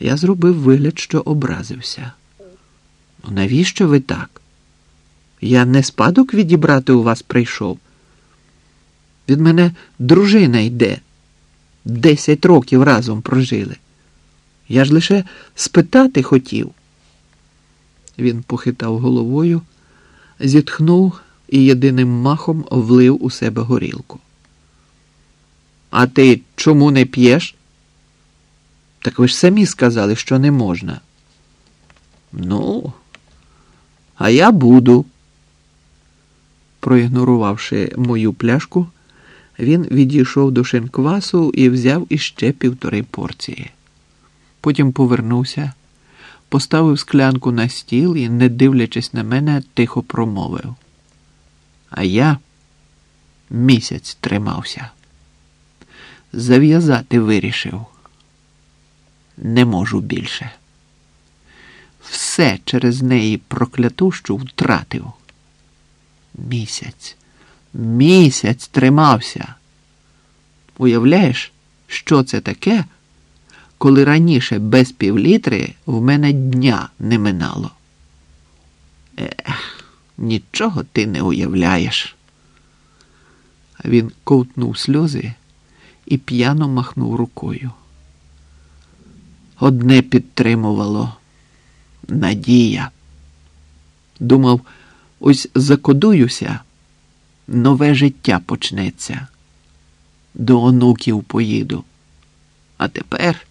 Я зробив вигляд, що образився. Ну, навіщо ви так? Я не спадок відібрати у вас прийшов. Від мене дружина йде. Десять років разом прожили. Я ж лише спитати хотів. Він похитав головою, зітхнув і єдиним махом влив у себе горілку. А ти чому не п'єш? Так ви ж самі сказали, що не можна. Ну, а я буду. Проігнорувавши мою пляшку, він відійшов до шинквасу і взяв іще півтори порції. Потім повернувся, поставив склянку на стіл і, не дивлячись на мене, тихо промовив. А я місяць тримався. Зав'язати вирішив. Не можу більше. Все через неї проклятущу втратив. Місяць, місяць тримався. Уявляєш, що це таке, коли раніше без півлітри в мене дня не минало? Ех, нічого ти не уявляєш. Він ковтнув сльози і п'яно махнув рукою. Одне підтримувало надія. Думав, ось закодуюся, нове життя почнеться. До онуків поїду. А тепер,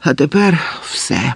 а тепер все.